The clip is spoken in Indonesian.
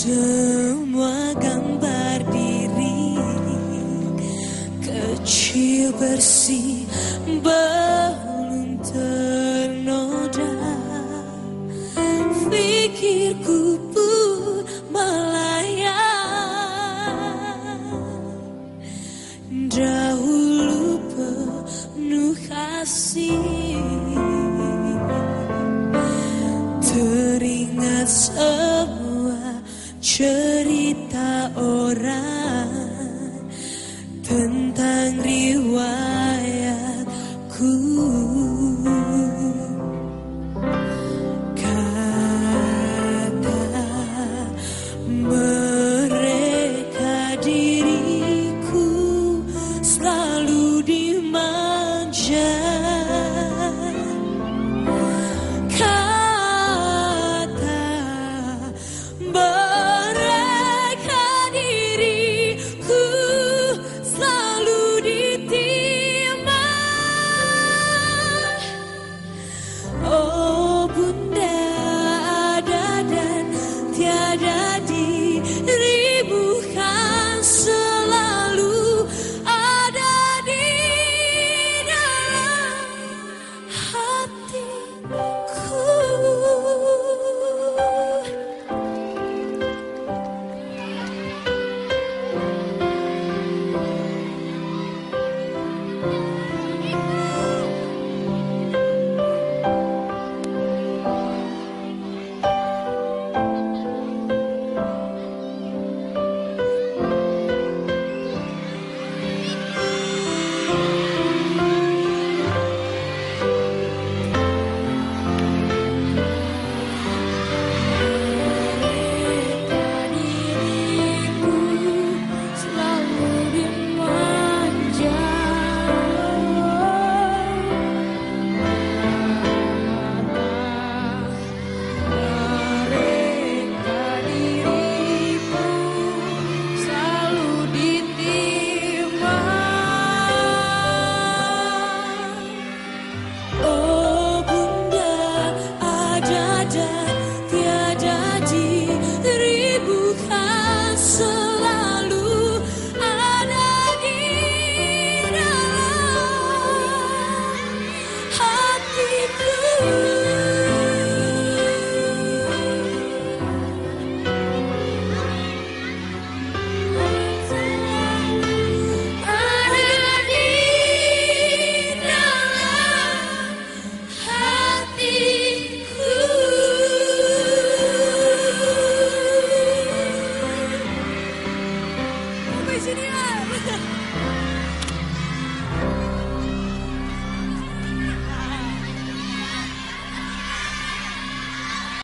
semua gambar diri. Kecil bersih kasih. Teringat semua cerita orang